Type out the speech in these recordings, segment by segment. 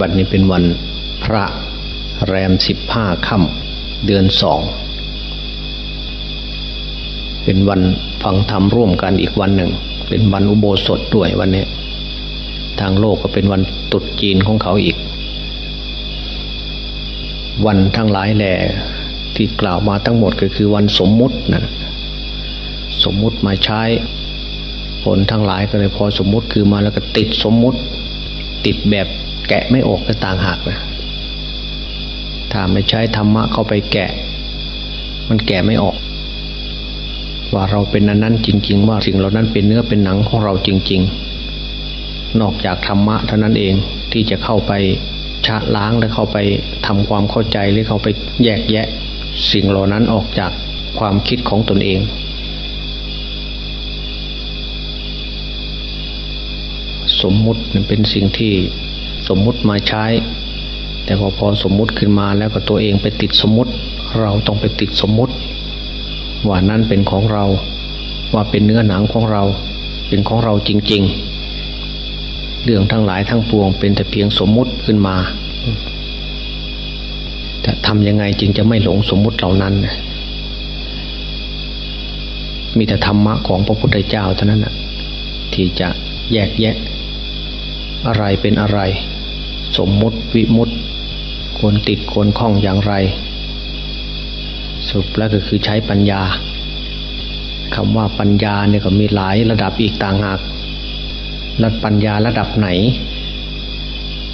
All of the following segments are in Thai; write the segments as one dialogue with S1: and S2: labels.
S1: วันนี้เป็นวันพระแรมสิบห้าค่ำเดือนสอง เป็นวันฟังธรรมร่วมกันอีกวันหนึ่ง เป็นวันอุโบสถด้วยวันนี้ ทางโลกก็เป็นวันตรุษจีนของเขาอีก วันทั้งหลายแหล่ที่กล่าวมาทั้งหมดก็คือวันสมมุตินะสมมุติมาใช้ ผลทั้งหลายก็เลยพอสมมุติคือมาแล้วก็ติดสมมุติ ติดแบบ แกะไม่ออกก็ต่างหากนะถ้าไม่ใช้ธรรมะเข้าไปแกะ มันแกะไม่ออก ว่าเราเป็นนั้นนั้นจริง ๆ ว่าสิ่งเหล่านั้นเป็นเนื้อเป็นหนังของเราจริง ๆ นอกจากธรรมะเท่านั้นเองที่จะเข้าไปชะล้างและเข้าไปทำความเข้าใจหรือเข้าไปแยกแยะ สิ่งเหล่านั้นออกจากความคิดของตนเองสมมุติเป็นสิ่งที่ สมมุติมาใช้ แต่พอพอสมมุติขึ้นมาแล้วก็ตัวเองไปติดสมมุติ เราต้องไปติดสมมุติ ว่านั้นเป็นของเรา ว่าเป็นเนื้อหนังของเรา เป็นของเราจริง ๆ เรื่องทั้งหลายทั้งปวง เป็นแต่เพียงสมมุติขึ้นมาแต่ทำยังไงจึงจะไม่หลงสมมุติเหล่านั้น มีแต่ธรรมะของพระพุทธเจ้าเท่านั้นนะที่จะแยกแยะ อะไรเป็นอะไร สมมุติวิมุติควรติดควรคล้องอย่างไร สรุปแล้วก็คือใช้ปัญญาคำว่าปัญญาเนี่ยก็มีหลายระดับอีกต่างหากระปัญญาระดับไหน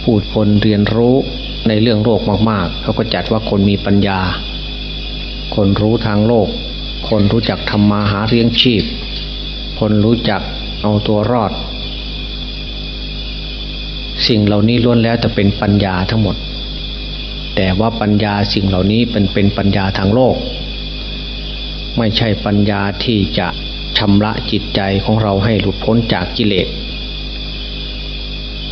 S1: พูดคนเรียนรู้ในเรื่องโลกมาก ๆ เขาก็จัดว่าคนมีปัญญา คนรู้ทางโลก คนรู้จักทำมาหาเลี้ยงชีพ คนรู้จักเอาตัวรอด สิ่งเหล่านี้ล้วนแล้วแต่เป็นปัญญาทั้งหมด แต่ว่าปัญญาสิ่งเหล่านี้เป็นเป็นปัญญาทางโลก ไม่ใช่ปัญญาที่จะชำระจิตใจของเราให้หลุดพ้นจากกิเลส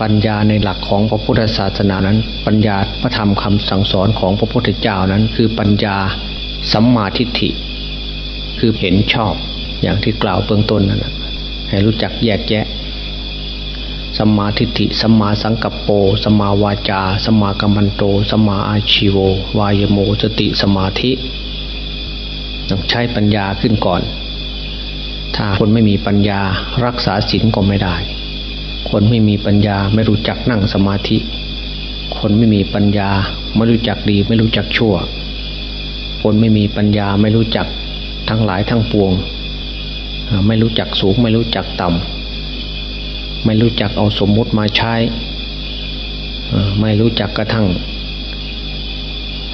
S1: ปัญญาในหลักของพระพุทธศาสนานั้น ปัญญาพระธรรมคำสั่งสอนของพระพุทธเจ้านั้นคือปัญญาสัมมาทิฏฐิ คือเห็นชอบอย่างที่กล่าวเบื้องต้นนั่นแหละให้รู้จักแยกแยะ สัมมาทิฏฐิสัมมาสังกัปโปสัมมาวาจาสัมมากัมมันโตสัมมาอาชิโว วายโมสติสมาธิต้องใช้ปัญญาขึ้นก่อน ถ้าคนไม่มีปัญญารักษาศีลก็ไม่ได้ คนไม่มีปัญญาไม่รู้จักนั่งสมาธิ คนไม่มีปัญญาไม่รู้จักดีไม่รู้จักชั่ว คนไม่มีปัญญาไม่รู้จักทั้งหลายทั้งปวง ไม่รู้จักสูงไม่รู้จักต่ำ ไม่รู้จักเอาสมมุติมาใช้ ไม่รู้จักกระทั่ง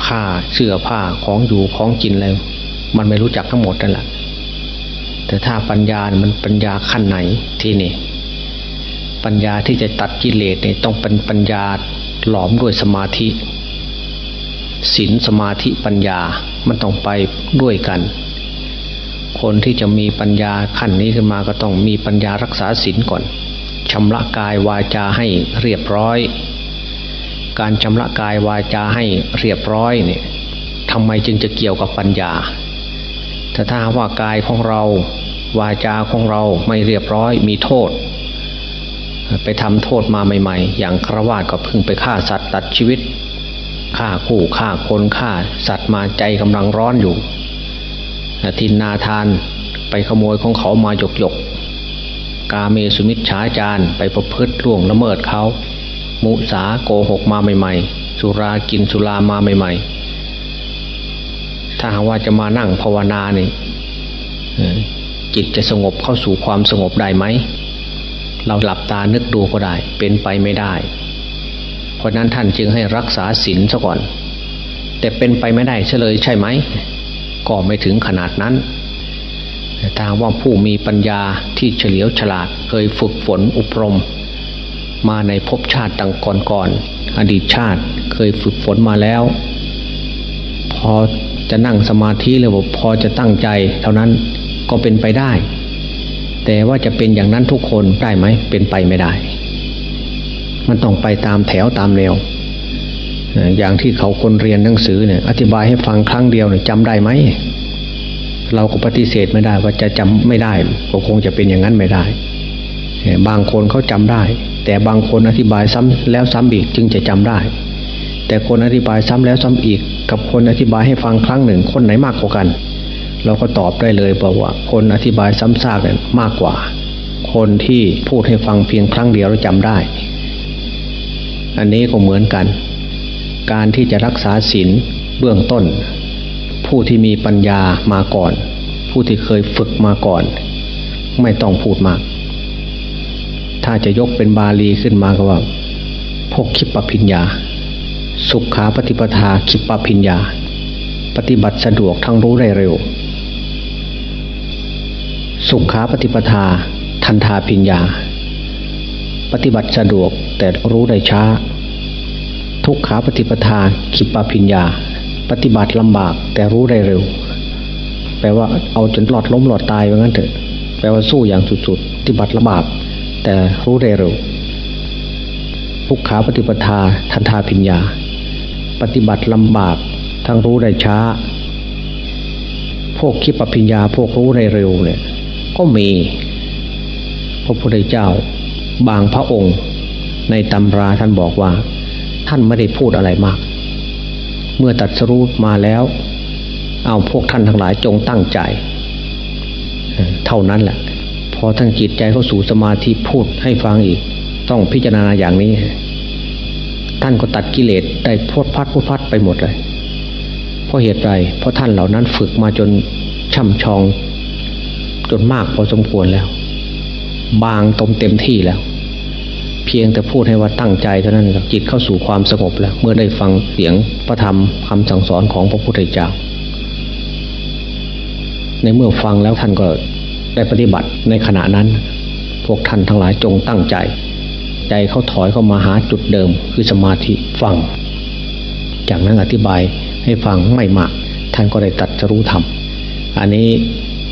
S1: ผ้าเสื้อผ้าของอยู่ของกินอะไรมันไม่รู้จักทั้งหมดนั่นแหละแต่ถ้าปัญญามันปัญญาขั้นไหนที่นี่ ปัญญาที่จะตัดกิเลสเนี่ยต้องเป็นปัญญาหลอมด้วยสมาธิศีลสมาธิปัญญามันต้องไปด้วยกัน คนที่จะมีปัญญาขั้นนี้ขึ้นมาก็ต้องมีปัญญารักษาศีลก่อน ชำระกายวาจาให้เรียบร้อย การชำระกายวาจาให้เรียบร้อยเนี่ยทำไมจึงจะเกี่ยวกับปัญญา แต่ถ้าว่ากายของเราวาจาของเราไม่เรียบร้อยมีโทษ ไปทำโทษมาใหม่ ๆ อย่างครวาสก็พึ่งไปฆ่าสัตว์ตัดชีวิตฆ่าคู่ฆ่าคนฆ่าสัตว์มาใจกำลังร้อนอยู่ทินนาทานไปขโมยของเขามาหยกหยก กาเมสุมิชฌาจารไปประพฤติล่วงละเมิดเขา มุสาโกหกมาใหม่ ๆ สุรากินสุรามาใหม่ ๆ ถ้าหากว่าจะมานั่งภาวนาเนี่ยจิตจะสงบเข้าสู่ความสงบได้ไหม เราหลับตานึกดูก็ได้ เป็นไปไม่ได้ เพราะนั้นท่านจึงให้รักษาศีลซะก่อน แต่เป็นไปไม่ได้เฉลยใช่ไหม ก็ไม่ถึงขนาดนั้น ทางว่าผู้มีปัญญาที่เฉลียวฉลาดเคยฝึกฝนอบรม มาในภพชาติต่างก่อนๆอดีตชาติเคยฝึกฝนมาแล้ว พอจะนั่งสมาธิเลยว่าพอจะตั้งใจ เท่านั้นก็เป็นไปได้ แต่ว่าจะเป็นอย่างนั้นทุกคนได้ไหมเป็นไปไม่ได้ มันต้องไปตามแถวตามแนวอย่างที่เขาคนเรียนหนังสือเนี่ย อธิบายให้ฟังครั้งเดียวเนี่ยจำได้ไหม เราก็ปฏิเสธไม่ได้ ว่าจะจำไม่ได้ก็คงจะเป็นอย่างนั้นไม่ได้ บางคนเขาจำได้ แต่บางคนอธิบายซ้ำแล้วซ้ำอีกจึงจะจำได้ แต่คนอธิบายซ้ำแล้วซ้ำอีก กับคนอธิบายให้ฟังครั้งหนึ่งคนไหนมากกว่ากัน เราก็ตอบได้เลยบอกว่า คนอธิบายซ้ำซากเนี่ยมากกว่า คนที่พูดให้ฟังเพียงครั้งเดียวแล้วจำได้ อันนี้ก็เหมือนกัน การที่จะรักษาศีลเบื้องต้น ผู้ที่มีปัญญามาก่อน ผู้ที่เคยฝึกมาก่อน ไม่ต้องพูดมาก ถ้าจะยกเป็นบาลีขึ้นมาก็ว่า พวกคิปปิญญา สุขาปฏิปทาคิปปิญญา ปฏิบัติสะดวกทั้งรู้ได้เร็ว สุขาปฏิปทา ทันทาพิญญา ปฏิบัติสะดวกแต่รู้ได้ช้า ทุกขาปฏิปทาคิปปิญญา ปฏิบัติลำบากแต่รู้ได้เร็ว แปลว่าเอาจนหลอดล้มหลอดตายว่างั้นเถอะแปลว่าสู้อย่างสุดๆปฏิบัติลำบากแต่รู้ได้เร็วทุกขาปฏิปทาทันทาพิญญา ปฏิบัติลำบากทั้งรู้ได้ช้า พวกคิดปพิญญาพวกรู้ได้เร็วเนี่ย ก็มี พระพุทธเจ้า บางพระองค์ ในตำราท่านบอกว่า ท่านไม่ได้พูดอะไรมาก เมื่อตัดสรู้มาแล้ว เอาพวกท่านทั้งหลายจงตั้งใจ เท่านั้นแหละพอท่านจิตใจเข้าสู่สมาธิพูดให้ฟังอีก ต้องพิจารณาอย่างนี้ ท่านก็ตัดกิเลสได้พดพัดพดพัดไปหมดเลยเพราะเหตุไรเพราะท่านเหล่านั้นฝึกมาจนช่ำชอง จนมากพอสมควรแล้ว บางตมเต็มที่แล้ว เพียงแต่พูดให้ว่าตั้งใจเท่านั้นจิตเข้าสู่ความสงบแล้ว เมื่อได้ฟังเสียงพระธรรมคำสั่งสอนของพระพุทธเจ้า ในเมื่อฟังแล้วท่านก็ได้ปฏิบัติในขณะนั้น พวกท่านทั้งหลายจงตั้งใจ ใจเขาถอยเข้ามาหาจุดเดิม คือสมาธิฟัง จากนั้นอธิบายให้ฟังไม่มาก ท่านก็ได้ตัดจะรู้ธรรมอันนี้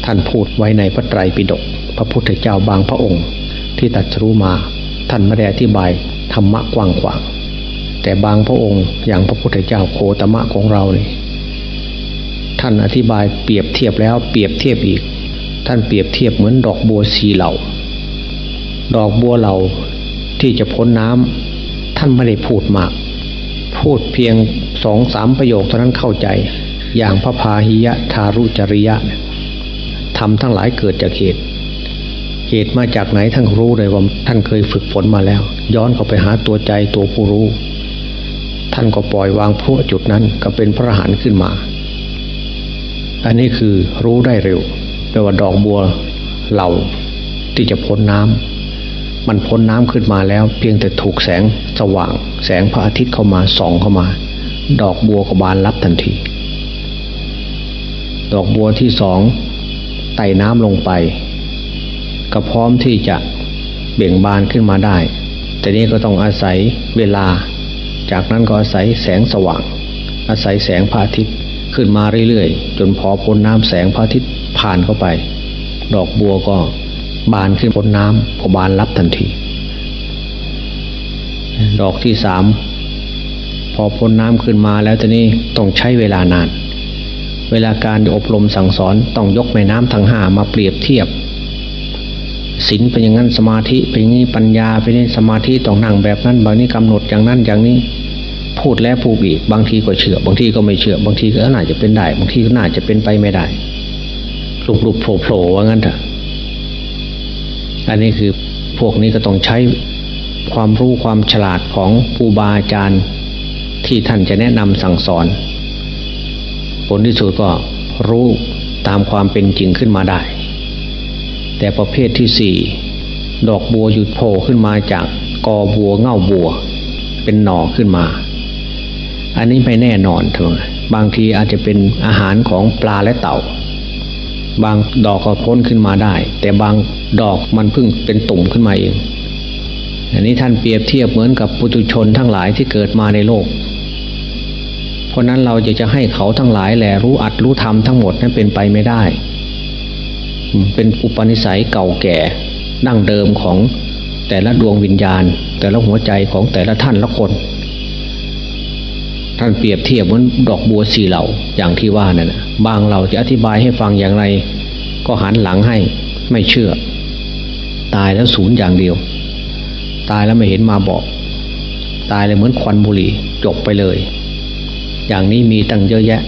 S1: ท่านพูดไว้ในพระไตรปิฎกพระพุทธเจ้าบางพระองค์ที่ตัดรู้มา ท่านไม่ได้อธิบายธรรมะกว้างขวางแต่บางพระองค์อย่างพระพุทธเจ้าโคตมะของเราเนี่ท่านอธิบายเปรียบเทียบแล้วเปรียบเทียบอีก ท่านเปรียบเทียบเหมือนดอกบัวสีเหล่าดอกบัวเหล่าที่จะพ้นน้ำท่านไม่ได้พูดมาก พูดเพียงสองสามประโยคเท่านั้นเข้าใจ อย่างพระพาหิยะทารุจริยะทำทั้งหลายเกิดจากเหตุ เหตุมาจากไหนท่านรู้เลยว่าท่านเคยฝึกฝนมาแล้ว ย้อนเข้าไปหาตัวใจตัวผู้รู้ ท่านก็ปล่อยวางพวกจุดนั้นก็เป็นพระหันขึ้นมา อันนี้คือรู้ได้เร็วแปลว่าดอกบัวเหล่าที่จะพ้นน้ำมันพ้นน้ำขึ้นมาแล้ว เพียงแต่ถูกแสงสว่าง แสงพระอาทิตย์เข้ามาส่องเข้ามา ดอกบัวก็บานรับทันที ดอกบัวที่สองไต่น้ำลงไป ก็พร้อมที่จะเบ่งบานขึ้นมาได้ แต่นี้ก็ต้องอาศัยเวลา จากนั้นก็อาศัยแสงสว่าง อาศัยแสงพระอาทิตย์ขึ้นมาเรื่อยๆ จนพอพ้นน้ำแสงพระอาทิตย์ผ่านเข้าไป ดอกบัวก็บานขึ้นพ้นน้ำก็บานรับทันที ดอกที่สามพอพ้นน้ำขึ้นมาแล้วทีนี้ต้องใช้เวลานาน เวลาการอบรมสั่งสอนต้องยกแม่น้ำทั้งห้ามาเปรียบเทียบ ศีลเป็นอย่างนั้นสมาธิเป็นอย่างนี้ปัญญาเป็นนี้สมาธิต้องนั่งแบบนั้นบางนี้กำหนดอย่างนั้นอย่างนี้ พูดแล้วพูดอีกบางทีก็เชื่อ บางทีก็ไม่เชื่อ บางทีก็น่าจะเป็นได้ บางทีก็น่าจะเป็นไปไม่ได้หลุบหลุบโผล่โผล่ว่างั้นเถอะอันนี้คือพวกนี้ก็ต้องใช้ความรู้ความฉลาดของครูบาอาจารย์ที่ท่านจะแนะนำสั่งสอน ผลที่สุดก็รู้ตามความเป็นจริงขึ้นมาได้ แต่ประเภทที่สี่ดอกบัวหยุดโผล่ขึ้นมาจากกอบัวเง่าบัว เป็นหน่อขึ้นมา อันนี้ไม่แน่นอนเถอะบางทีอาจจะเป็นอาหารของปลาและเต่า บางดอกก็พ้นขึ้นมาได้ แต่บางดอกมันเพิ่งเป็นตุ่มขึ้นมาเองอันนี้ท่านเปรียบเทียบเหมือนกับปุถุชนทั้งหลายที่เกิดมาในโลก เพราะนั้นเราจะจะให้เขาทั้งหลายแหละรู้อัดรู้ทำทั้งหมดนั้นเป็นไปไม่ได้ เป็นอุปนิสัยเก่าแก่ดั้งเดิมของแต่ละดวงวิญญาณ แต่ละหัวใจของแต่ละท่านละคน ท่านเปรียบเทียบเหมือนดอกบัวสีเหล่าอย่างที่ว่านั่นนะบางเราจะอธิบายให้ฟังอย่างไร ก็หันหลังให้ไม่เชื่อ ตายแล้วศูนย์อย่างเดียว ตายแล้วไม่เห็นมาบอก ตายเลยเหมือนควันบุหรี่จบไปเลย อย่างนี้มีตั้งเยอะแยะ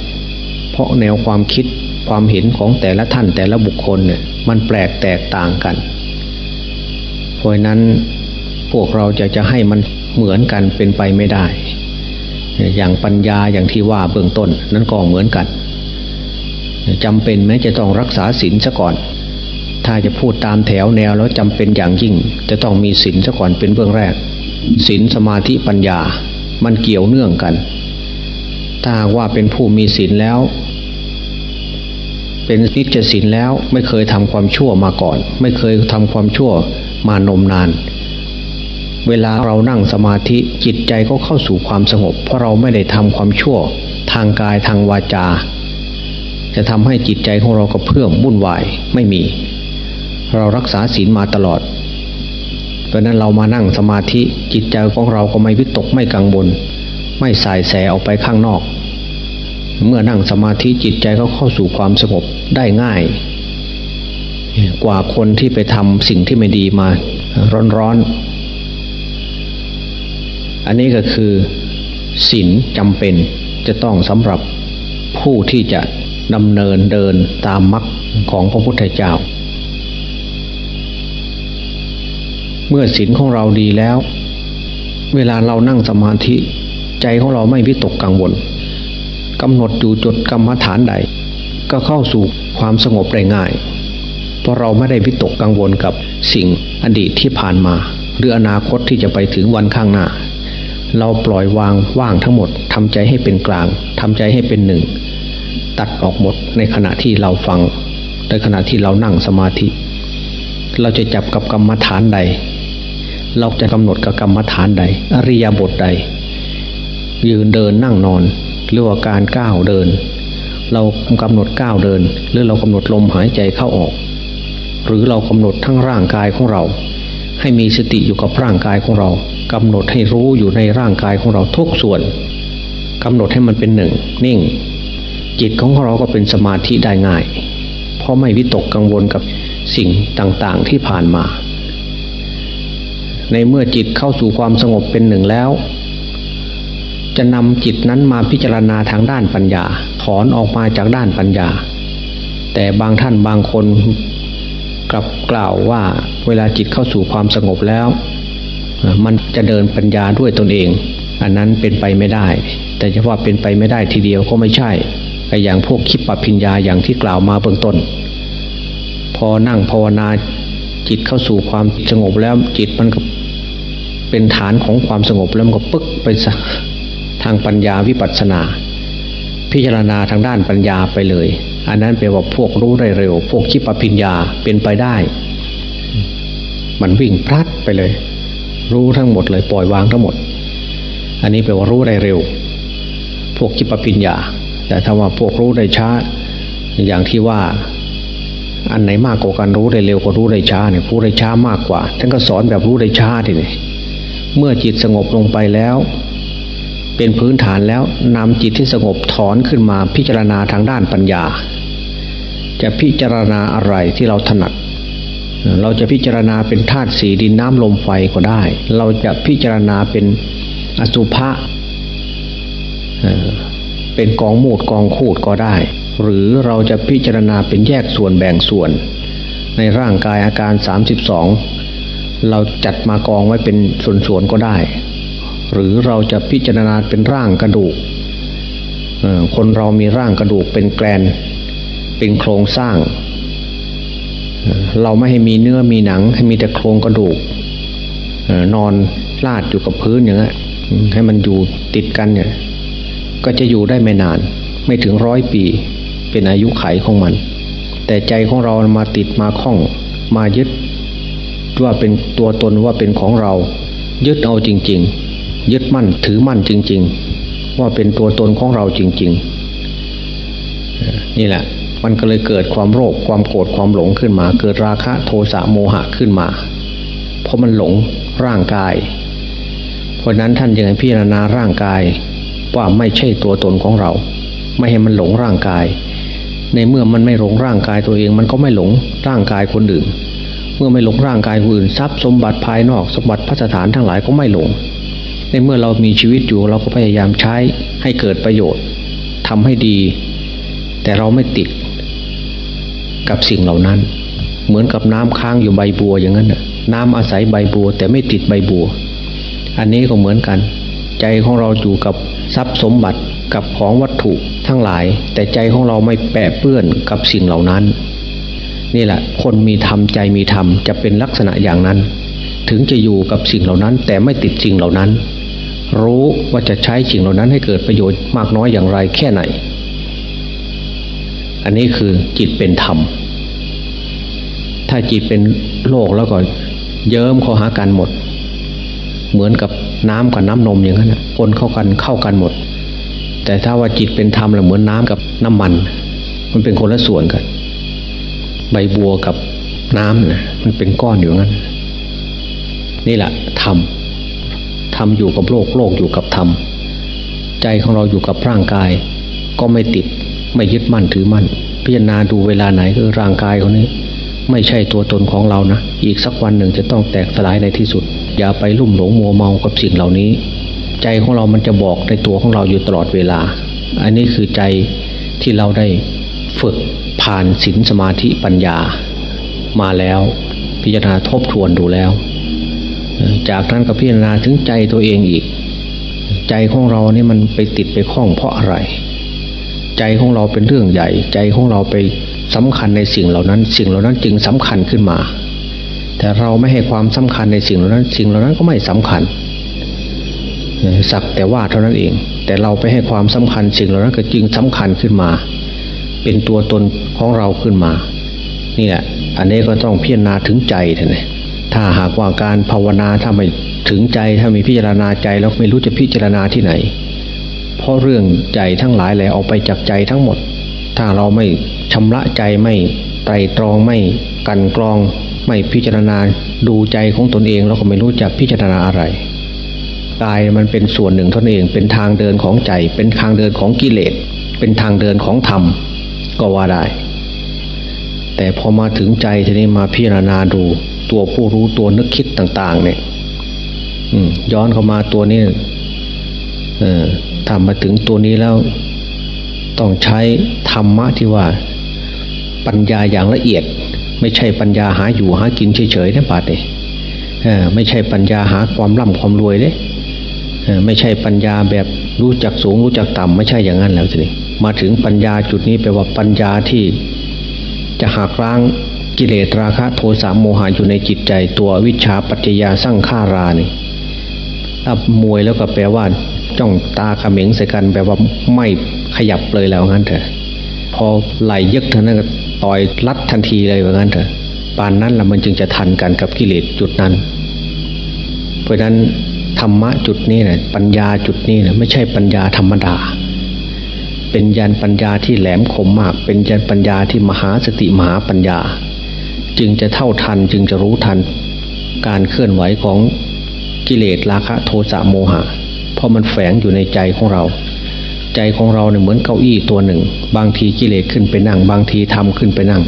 S1: เพราะแนวความคิด ความเห็นของแต่ละท่านแต่ละบุคคลเนี่ยมันแปลกแตกต่างกัน เพราะนั้นพวกเราจะจะให้มันเหมือนกันเป็นไปไม่ได้ อย่างปัญญาอย่างที่ว่าเบื้องต้นนั้นก็เหมือนกันจำเป็นไหมจะต้องรักษาศีลซะก่อน ถ้าจะพูดตามแถวแนวแล้วจำเป็นอย่างยิ่ง จะต้องมีศีลซะก่อนเป็นเบื้องแรกศีลสมาธิปัญญามันเกี่ยวเนื่องกัน ถ้าว่าเป็นผู้มีศีลแล้ว เป็นนิจศีลแล้วไม่เคยทำความชั่วมาก่อน ไม่เคยทำความชั่วมานมนาน เวลาเรานั่งสมาธิจิตใจก็เข้าสู่ความสงบ เพราะเราไม่ได้ทำความชั่วทางกายทางวาจา จะทำให้จิตใจของเราก็เพื่อมวุ่นวายไม่มี เรารักษาศีลมาตลอด เพราะนั้นเรามานั่งสมาธิจิตใจของเราก็ไม่วิตกไม่กังวลไม่สายแสออกไปข้างนอก เมื่อนั่งสมาธิจิตใจก็เข้าสู่ความสงบได้ง่าย กว่าคนที่ไปทำสิ่งที่ไม่ดีมาร้อนๆ อันนี้ก็คือศีลจำเป็นจะต้องสำหรับผู้ที่จะดำเนินเดินตามมรรคของพระพุทธเจ้า เมื่อศีลของเราดีแล้ว เวลาเรานั่งสมาธิใจของเราไม่วิตกกังวล กำหนดอยู่จุดกรรมฐานใด ก็เข้าสู่ความสงบได้ง่าย เพราะเราไม่ได้วิตกกังวลกับสิ่งอดีตที่ผ่านมา หรืออนาคตที่จะไปถึงวันข้างหน้า เราปล่อยวางว่างทั้งหมดทำใจให้เป็นกลางทำใจให้เป็นหนึ่ง ตัดออกหมดในขณะที่เราฟังในขณะที่เรานั่งสมาธิ เราจะจับกับกรรมฐานใด เราจะกำหนดกับกรรมฐานใด อริยบทใด ยืนเดินนั่งนอน หรือว่าการก้าวเดิน เรากำหนดก้าวเดิน หรือเรากำหนดลมหายใจเข้าออก หรือเรากำหนดทั้งร่างกายของเรา ให้มีสติอยู่กับร่างกายของเรากำหนดให้รู้อยู่ในร่างกายของเราทุกส่วนกำหนดให้มันเป็นหนึ่งนิ่ง จิตของเราก็เป็นสมาธิได้ง่าย เพราะไม่วิตกกังวลกับสิ่งต่างๆที่ผ่านมา ในเมื่อจิตเข้าสู่ความสงบเป็นหนึ่งแล้ว จะนำจิตนั้นมาพิจารณาทางด้านปัญญา ถอนออกมาจากด้านปัญญา แต่บางท่านบางคนกลับกล่าวว่าเวลาจิตเข้าสู่ความสงบแล้ว มันจะเดินปัญญาด้วยตนเอง อันนั้นเป็นไปไม่ได้ แต่จะว่าเป็นไปไม่ได้ทีเดียวก็ไม่ใช่ไออย่างพวกคิดปพิญญาอย่างที่กล่าวมาเบื้องต้น พอนั่งภาวนาจิตเข้าสู่ความสงบแล้วจิตมันก็เป็นฐานของความสงบแล้วมันก็ปึ๊กไป ทางปัญญาวิปัสสนา พิจารณาทางด้านปัญญาไปเลย อันนั้นแปลว่าพวกรู้ได้เร็ว พวกคิดปพิญญาเป็นไปได้ มันวิ่งพลัดไปเลย รู้ทั้งหมดเลยปล่อยวางทั้งหมด อันนี้แปลว่ารู้ได้เร็ว พวกคิดปพิญญา แต่ถ้าว่าพวกรู้ได้ช้า อย่างที่ว่าอันไหนมากกว่าการรู้ได้เร็วกว่ารู้ได้ช้าเนี่ยรู้ได้ช้ามากกว่าท่านก็สอนแบบรู้ได้ช้าทีนี้เมื่อจิตสงบลงไปแล้ว เป็นพื้นฐานแล้วนำจิตที่สงบถอนขึ้นมาพิจารณาทางด้านปัญญา จะพิจารณาอะไรที่เราถนัด เราจะพิจารณาเป็นธาตุสีดินน้ำลมไฟก็ได้ เราจะพิจารณาเป็นอสุภะเป็นกองมูดกองคูดก็ได้ หรือเราจะพิจารณาเป็นแยกส่วนแบ่งส่วน ในร่างกายอาการ 32 เราจัดมากองไว้เป็นส่วนๆก็ได้ หรือเราจะพิจารณาเป็นร่างกระดูกคนเรามีร่างกระดูกเป็นแกลนเป็นโครงสร้าง เราไม่ให้มีเนื้อมีหนัง ให้มีแต่โครงกระดูกนอนลาดอยู่กับพื้นอย่างนี้ให้มันอยู่ติดกันเนี่ย ก็จะอยู่ได้ไม่นาน ไม่ถึงร้อยปี เป็นอายุไขของมัน แต่ใจของเรามาติดมาคล้อง มายึดว่าเป็นตัวตนว่าเป็นของเรา ยึดเอาจริง ๆ ยึดมั่นถือมั่นจริง ๆ ว่าเป็นตัวตนของเราจริง ๆ นี่แหละ มันก็เลยเกิดความโรคความโกรธความหลงขึ้นมา เกิดราคะโทสะโมหะขึ้นมา เพราะมันหลงร่างกาย เพราะนั้นท่านยังพิจารณาร่างกายว่าไม่ใช่ตัวตนของเรา ไม่ให้มันหลงร่างกาย ในเมื่อมันไม่หลงร่างกายตัวเอง มันก็ไม่หลงร่างกายคนอื่น เมื่อไม่หลงร่างกายผู้อื่นทรัพย์สมบัติภายนอกสมบัติพัสถานทั้งหลายก็ไม่หลง ในเมื่อเรามีชีวิตอยู่เราก็พยายามใช้ให้เกิดประโยชน์ทำให้ดี แต่เราไม่ติดกับสิ่งเหล่านั้น เหมือนกับน้ำค้างอยู่ใบบัวอย่างนั้นน้ำอาศัยใบบัวแต่ไม่ติดใบบัว อันนี้ก็เหมือนกัน ใจของเราอยู่กับทรัพย์สมบัติกับของวัตถุทั้งหลาย แต่ใจของเราไม่แปะเปื้อนกับสิ่งเหล่านั้น นี่แหละ คนมีธรรมใจมีธรรมจะเป็นลักษณะอย่างนั้น ถึงจะอยู่กับสิ่งเหล่านั้น แต่ไม่ติดสิ่งเหล่านั้น รู้ว่าจะใช้สิ่งเหล่านั้นให้เกิดประโยชน์มากน้อยอย่างไรแค่ไหน อันนี้คือจิตเป็นธรรม ถ้าจิตเป็นโลกแล้วก็เยิ้มเข้าหากันหมด เหมือนกับน้ำกับน้ำนมอย่างนั้นคนเข้ากันเข้ากันหมด แต่ถ้าว่าจิตเป็นธรรมแล้วเหมือนน้ำกับน้ำมัน มันเป็นคนละส่วนกัน ใบบัวกับน้ำนะมันเป็นก้อนอยู่งั้น นี่แหละธรรมธรรมอยู่กับโลกโลกอยู่กับธรรมใจของเราอยู่กับร่างกาย ก็ไม่ติดไม่ยึดมั่นถือมั่น พิจารณาดูเวลาไหนคือร่างกายคนนี้ ไม่ใช่ตัวตนของเรานะ อีกสักวันหนึ่งจะต้องแตกสลายในที่สุด อย่าไปลุ่มหลงมัวเมากับสิ่งเหล่านี้ ใจของเรามันจะบอกในตัวของเราอยู่ตลอดเวลา อันนี้คือใจที่เราได้ฝึกผ่านศีลสมาธิปัญญา มาแล้ว พิจารณาทบทวนดูแล้ว จากนั้นก็พิจารณาถึงใจตัวเองอีก ใจของเรานี่มันไปติดไปคล้องเพราะอะไร ใจของเราเป็นเรื่องใหญ่ ใจของเราไปสำคัญในสิ่งเหล่านั้น สิ่งเหล่านั้นจึงสำคัญขึ้นมา แต่เราไม่ให้ความสำคัญในสิ่งเหล่านั้น สิ่งเหล่านั้นก็ไม่สำคัญสักแต่ว่าเท่านั้นเอง แต่เราไปให้ความสำคัญสิ่งเหล่านั้นก็จึงสำคัญขึ้นมา เป็นตัวตนของเราขึ้นมานี่แหละอันนี้ก็ต้องพิจารณาถึงใจท่าน ถ้าหากว่าการภาวนาถ้าไม่ถึงใจถ้าไมีพิจารณาใจแล้วไม่รู้จะพิจารณาที่ไหน เพราะเรื่องใจทั้งหลายแหละเอาไปจากใจทั้งหมด ถ้าเราไม่ชำระใจไม่ไตรตรองไม่กันกรอง ไม่พิจารณาดูใจของตนเองเราก็ไม่รู้จะพิจารณาอะไรกายมันเป็นส่วนหนึ่งเท่านั้นเองเป็นทางเดินของใจ เป็นทางเดินของกิเลสเป็นทางเดินของธรรมก็ว่าได้ แต่พอมาถึงใจทีนี้มาพิจารณาดู ตัวผู้รู้ตัวนึกคิดต่าง ๆ เนี่ยย้อนเข้ามาตัวนี้ทำมาถึงตัวนี้แล้ว ต้องใช้ธรรมะที่ว่า ปัญญาอย่างละเอียด ไม่ใช่ปัญญาหาอยู่หากินเฉยๆนะปาเต้ไม่ใช่ปัญญาหาความร่ำความรวยเด้ไม่ใช่ปัญญาแบบรู้จักสูงรู้จักต่ำไม่ใช่อย่างนั้นแล้วสิมาถึงปัญญาจุดนี้แปลว่าปัญญาที่จะหักล้าง กิเลสราคะโทสะโมหะอยู่ในจิตใจตัววิชาปัจจยาสร้างฆารานี่ถ้ามวยแล้วก็แปลว่า จ้องตาขมิงใส่กันแปลว่าไม่ขยับเลยแล้วงั้นเถอะ พอไหลยึกเท่านั้นก็ต่อยลัดทันทีเลยว่างั้นเถอะปานนั้นละมันจึงจะทันกันกับกิเลสจุดนั้น เพราะนั้นธรรมะจุดนี้นะปัญญาจุดนี้นะไม่ใช่ปัญญาธรรมดา เป็นญาณปัญญาที่แหลมคมมาก เป็นญาณปัญญาที่มหาสติมหาปัญญา จึงจะเท่าทันจึงจะรู้ทัน การเคลื่อนไหวของกิเลสราคะโทสะโมหะ เพราะมันแฝงอยู่ในใจของเรา ใจของเราเนี่ยเหมือนเก้าอี้ตัวหนึ่ง บางทีกิเลสขึ้นไปนั่ง บางทีทำขึ้นไปนั่ง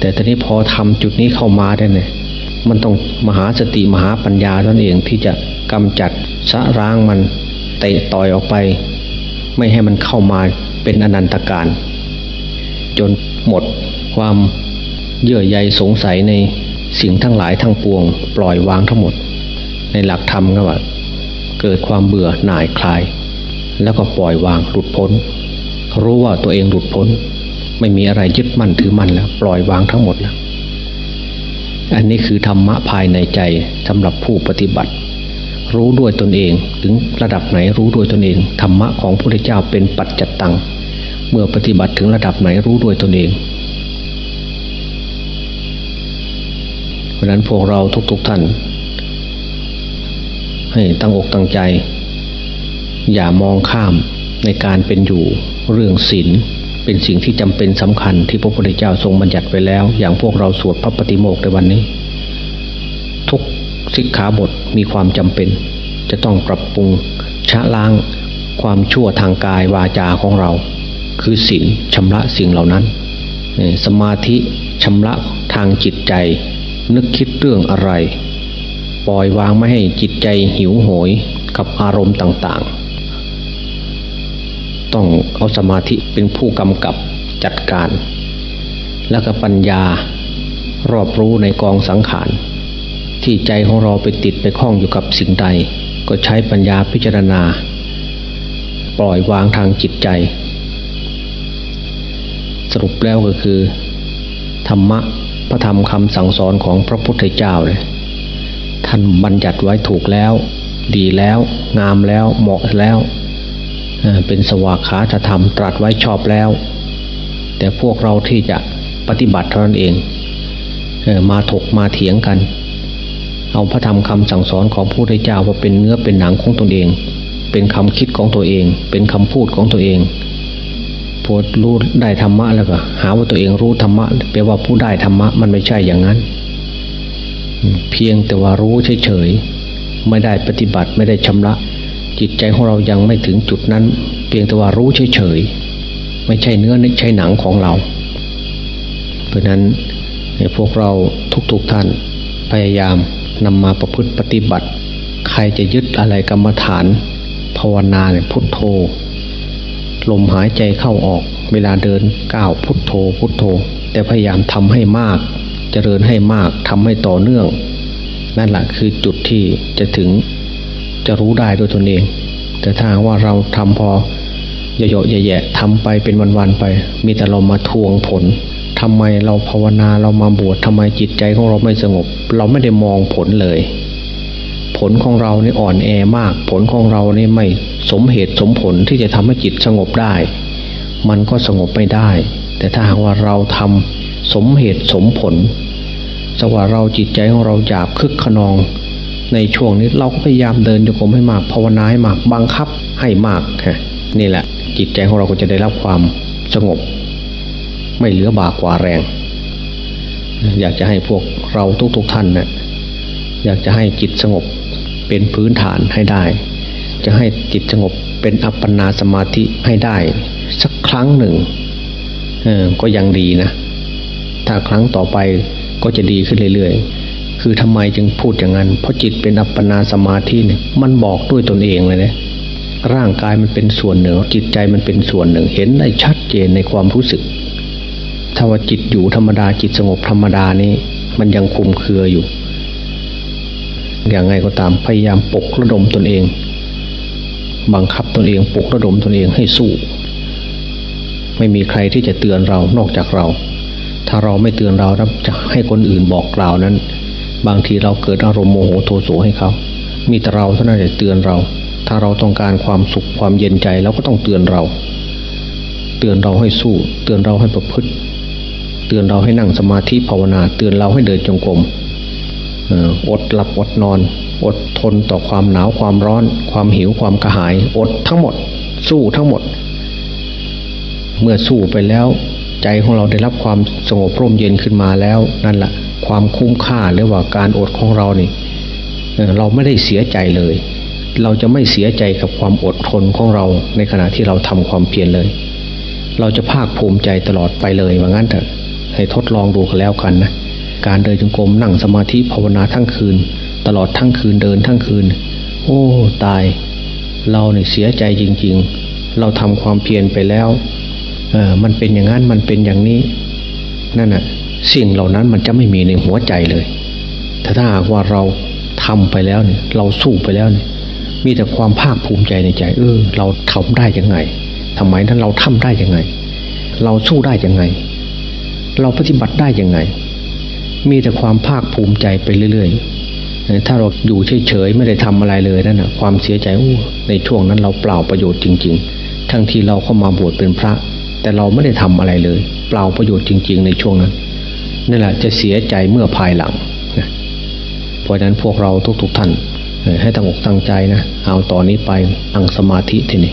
S1: แต่ตอนนี้พอทำจุดนี้เข้ามาได้เนี่ยมันต้องมหาสติมหาปัญญาตนเองที่จะกำจัดสะร้างมันเตะต่อยออกไป ไม่ให้มันเข้ามาเป็นอนันตการ จนหมดความ เยื่อใยสงสัยในสิ่งทั้งหลายทั้งปวง ปล่อยวางทั้งหมด ในหลักธรรมก็ว่า เกิดความเบื่อหน่ายคลาย แล้วก็ปล่อยวางหลุดพ้น รู้ว่าตัวเองหลุดพ้น ไม่มีอะไรยึดมั่นถือมั่นแล้ว ปล่อยวางทั้งหมดแล้ว อันนี้คือธรรมะภายในใจสำหรับผู้ปฏิบัติ รู้ด้วยตนเองถึงระดับไหนรู้ด้วยตนเองธรรมะของพระพุทธเจ้าเป็นปัจจัตตังเมื่อปฏิบัติถึงระดับไหนรู้ด้วยตนเอง ราะนั้นพวกเราทุกๆทท่าน ให้ตั้งอกตั้งใจ อย่ามองข้ามในการเป็นอยู่เรื่องศีลเป็นสิ่งที่จำเป็นสำคัญที่พระพุทธเจ้าทรงบัญญัติไว้แล้ว อย่างพวกเราสวดพระปฏิโมกข์ในวันนี้ ทุกสิกขาบทมีความจำเป็น จะต้องปรับปรุงชะล้างความชั่วทางกายวาจาของเรา คือศีลชำระสิ่งเหล่านั้น สมาธิชำระทางจิตใจ นึกคิดเรื่องอะไร ปล่อยวางไม่ให้จิตใจหิวโหยกับอารมณ์ต่างๆ ต้องเอาสมาธิเป็นผู้กำกับจัดการ แล้วก็ปัญญารอบรู้ในกองสังขาร ที่ใจของเราไปติดไปคล้องอยู่กับสิ่งใด ก็ใช้ปัญญาพิจารณา ปล่อยวางทางจิตใจ สรุปแล้วก็คือ ธรรมะ พระธรรมคำสั่งสอนของพระพุทธเจ้าเลยท่านบัญญัติไว้ถูกแล้ว ดีแล้ว งามแล้วเหมาะแล้วเป็นสวากขาธรรมตรัสไว้ชอบแล้ว แต่พวกเราที่จะปฏิบัติเท่านั้นเองมาถกมาเถียงกัน เอาพระธรรมคำสั่งสอนของพระพุทธเจ้าว่าเป็นเนื้อเป็นหนังของตนเอง เป็นคำคิดของตัวเอง เป็นคำพูดของตัวเอง พอรู้ได้ธรรมะแล้วก็หาว่าตัวเองรู้ธรรมะแปลว่าผู้ได้ธรรมะมันไม่ใช่อย่างนั้น เพียงแต่ว่ารู้เฉยๆไม่ได้ปฏิบัติไม่ได้ชำระจิตใจของเรายังไม่ถึงจุดนั้น เพียงแต่ว่ารู้เฉยๆไม่ใช่เนื้อใช่หนังของเรา เพราะนั้นพวกเราทุกๆทท่านพยายามนำมาประพฤติปฏิบัติ ใครจะยึดอะไรกรรมฐาน ภาวนาเนี่ยพุทโธ ลมหายใจเข้าออก เวลาเดินก้าวพุทโธ พุทโธ แต่พยายามทำให้มากจเจริญให้มากทำให้ต่อเนื่อง นั่นแหละคือจุดที่จะถึงจะรู้ได้ด้วยตนเอง แต่ถ้าว่าเราทำพอเยอะๆแย่ๆทำไปเป็นวันๆไป มีแต่เรามาทวงผลทำไมเราภาวนาเรามาบวชทำไมจิตใจของเราไม่สงบ เราไม่ได้มองผลเลย ผลของเรานี่อ่อนแอมาก ผลของเรานี่ไม่สมเหตุสมผลที่จะทำให้จิตสงบได้ มันก็สงบไม่ได้ แต่ถ้าหากว่าเราทำสมเหตุสมผลสว่าเราจิตใจของเราหยาบคึกขนอง ในช่วงนี้เราก็พยายามเดินโยกมให้มากภาวนาให้มากบังคับให้มากฮะนี่แหละ จิตใจของเราก็จะได้รับความสงบ ไม่เหลือบากว่าแรง อยากจะให้พวกเราทุกๆทท่านเนะี่ยอยากจะให้จิตสงบ เป็นพื้นฐานให้ได้ จะให้จิตสงบเป็นอัปปนาสมาธิให้ได้ สักครั้งหนึ่งก็ยังดีนะ ถ้าครั้งต่อไปก็จะดีขึ้นเรื่อยๆ คือทำไมจึงพูดอย่างนั้น เพราะจิตเป็นอัปปนาสมาธิเนี่ย มันบอกด้วยตนเองเลยนะร่างกายมันเป็นส่วนหนึ่ง จิตใจมันเป็นส่วนหนึ่ง เห็นได้ชัดเจนในความรู้สึก ถ้าว่าจิตอยู่ธรรมดาจิตสงบธรรมดานี้ มันยังคุมเครืออยู่ อย่างไรก็ตามพยายามปลุกระดมตนเอง บังคับตนเองปลุกระดมตนเองให้สู้ ไม่มีใครที่จะเตือนเรานอกจากเรา ถ้าเราไม่เตือนเราแล้วจะให้คนอื่นบอกกล่าวนั้น บางทีเราเกิดอารมณ์โมโหโทโสให้เขา มีแต่เราเท่านั้นจะเตือนเรา ถ้าเราต้องการความสุขความเย็นใจเราก็ต้องเตือนเรา เตือนเราให้สู้ เตือนเราให้ประพฤติ เตือนเราให้นั่งสมาธิภาวนา เตือนเราให้เดินจงกรม อดหลับอดนอน อดทนต่อความหนาวความร้อน ความหิวความกระหาย อดทั้งหมด สู้ทั้งหมด เมื่อสู้ไปแล้ว ใจของเราได้รับความสงบร่มเย็นขึ้นมาแล้วนั่นแหละความคุ้มค่าหรือว่าการอดของเรานี่เราไม่ได้เสียใจเลย เราจะไม่เสียใจกับความอดทนของเราในขณะที่เราทำความเพียรเลย เราจะภาคภูมิใจตลอดไปเลยว่างั้นเถอะให้ทดลองดูกันแล้วกันนะ การเดินจงกรมนั่งสมาธิภาวนาทั้งคืน ตลอดทั้งคืนเดินทั้งคืน โอ้ตาย เราเนี่ยเสียใจจริง ๆ เราทำความเพียรไปแล้วเออมันเป็นอย่างนั้นมันเป็นอย่างนี้นั่นน่ะสิ่งเหล่านั้นมันจะไม่มีในหัวใจเลย ถ้าถ้าหากว่าเราทำไปแล้วเนี่ย เราสู้ไปแล้วเนี่ยมีแต่ความภาคภูมิใจในใจ เออ เราทำได้ยังไงทำไมนั้นเราทำได้ยังไง เราสู้ได้ยังไง เราปฏิบัติได้ยังไง มีแต่ความภาคภูมิใจไปเรื่อยๆ ถ้าเราอยู่เฉยๆไม่ได้ทำอะไรเลยนั่นนะความเสียใจอู้ในช่วงนั้นเราเปล่าประโยชน์จริง ๆ ทั้งที่เราเข้ามาบวชเป็นพระ แต่เราไม่ได้ทำอะไรเลย เปล่าประโยชน์จริง ๆ ในช่วงนั้นนั่นแหละจะเสียใจเมื่อภายหลังเพราะฉะนั้นพวกเราทุกๆท่านให้ตั้งอกตั้งใจนะเอาตอนนี้ไปอังสมาธิทีนี้